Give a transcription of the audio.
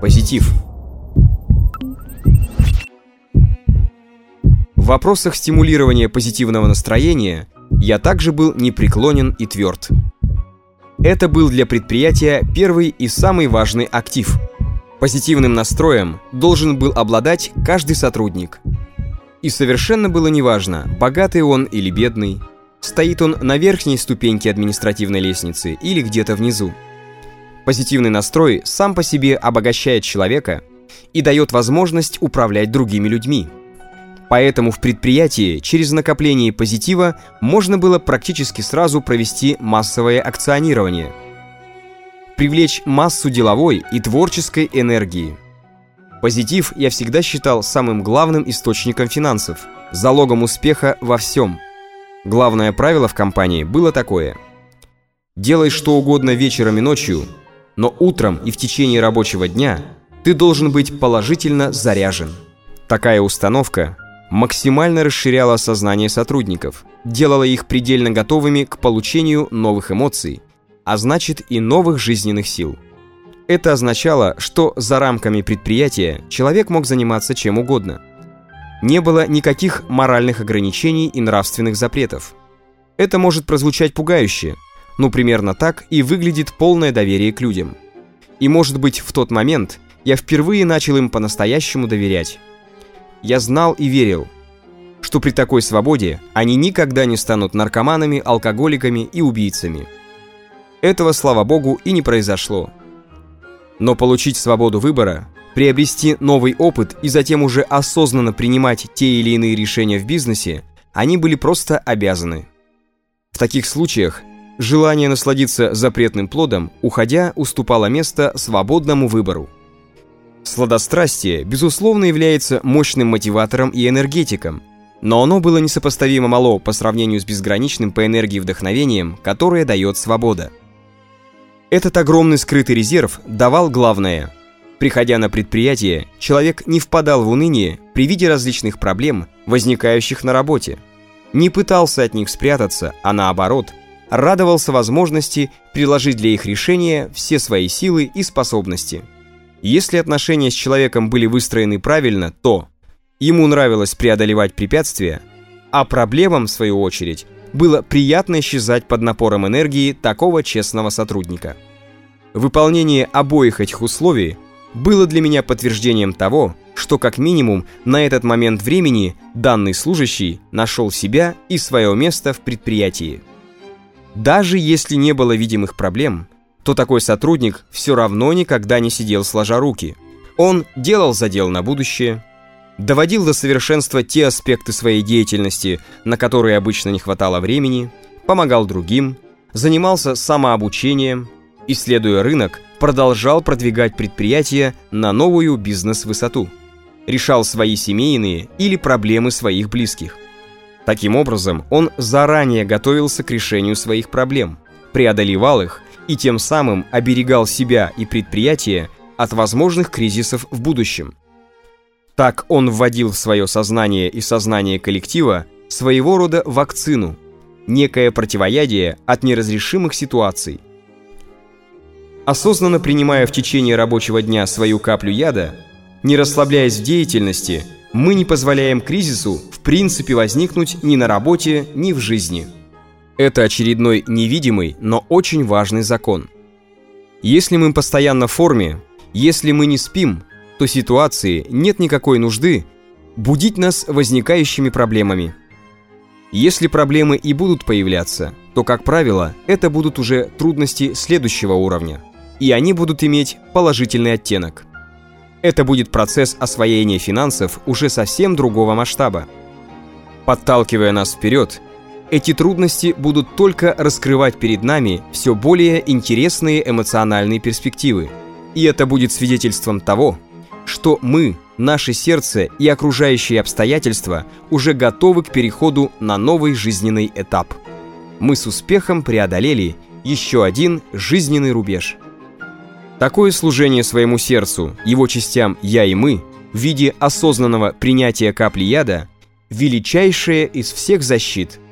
Позитив. В вопросах стимулирования позитивного настроения я также был непреклонен и тверд. Это был для предприятия первый и самый важный актив. Позитивным настроем должен был обладать каждый сотрудник. И совершенно было неважно, богатый он или бедный, стоит он на верхней ступеньке административной лестницы или где-то внизу. Позитивный настрой сам по себе обогащает человека и дает возможность управлять другими людьми – Поэтому в предприятии через накопление позитива можно было практически сразу провести массовое акционирование. Привлечь массу деловой и творческой энергии. Позитив я всегда считал самым главным источником финансов, залогом успеха во всем. Главное правило в компании было такое. Делай что угодно вечером и ночью, но утром и в течение рабочего дня ты должен быть положительно заряжен. Такая установка максимально расширяла сознание сотрудников, делала их предельно готовыми к получению новых эмоций, а значит и новых жизненных сил. Это означало, что за рамками предприятия человек мог заниматься чем угодно. Не было никаких моральных ограничений и нравственных запретов. Это может прозвучать пугающе, но примерно так и выглядит полное доверие к людям. И может быть в тот момент я впервые начал им по-настоящему доверять. Я знал и верил, что при такой свободе они никогда не станут наркоманами, алкоголиками и убийцами. Этого, слава богу, и не произошло. Но получить свободу выбора, приобрести новый опыт и затем уже осознанно принимать те или иные решения в бизнесе, они были просто обязаны. В таких случаях желание насладиться запретным плодом, уходя, уступало место свободному выбору. Сладострастие, безусловно, является мощным мотиватором и энергетиком, но оно было несопоставимо мало по сравнению с безграничным по энергии вдохновением, которое дает свобода. Этот огромный скрытый резерв давал главное. Приходя на предприятие, человек не впадал в уныние при виде различных проблем, возникающих на работе. Не пытался от них спрятаться, а наоборот, радовался возможности приложить для их решения все свои силы и способности – если отношения с человеком были выстроены правильно, то ему нравилось преодолевать препятствия, а проблемам, в свою очередь, было приятно исчезать под напором энергии такого честного сотрудника. Выполнение обоих этих условий было для меня подтверждением того, что как минимум на этот момент времени данный служащий нашел себя и свое место в предприятии. Даже если не было видимых проблем – то такой сотрудник все равно никогда не сидел сложа руки. Он делал задел на будущее, доводил до совершенства те аспекты своей деятельности, на которые обычно не хватало времени, помогал другим, занимался самообучением, исследуя рынок, продолжал продвигать предприятие на новую бизнес-высоту, решал свои семейные или проблемы своих близких. Таким образом, он заранее готовился к решению своих проблем, преодолевал их и тем самым оберегал себя и предприятие от возможных кризисов в будущем. Так он вводил в свое сознание и сознание коллектива своего рода вакцину, некое противоядие от неразрешимых ситуаций. Осознанно принимая в течение рабочего дня свою каплю яда, не расслабляясь в деятельности, мы не позволяем кризису в принципе возникнуть ни на работе, ни в жизни. Это очередной невидимый, но очень важный закон. Если мы постоянно в форме, если мы не спим, то ситуации нет никакой нужды будить нас возникающими проблемами. Если проблемы и будут появляться, то, как правило, это будут уже трудности следующего уровня, и они будут иметь положительный оттенок. Это будет процесс освоения финансов уже совсем другого масштаба. Подталкивая нас вперед, эти трудности будут только раскрывать перед нами все более интересные эмоциональные перспективы. И это будет свидетельством того, что мы, наше сердце и окружающие обстоятельства уже готовы к переходу на новый жизненный этап. Мы с успехом преодолели еще один жизненный рубеж. Такое служение своему сердцу, его частям «я» и «мы» в виде осознанного принятия капли яда – величайшее из всех защит –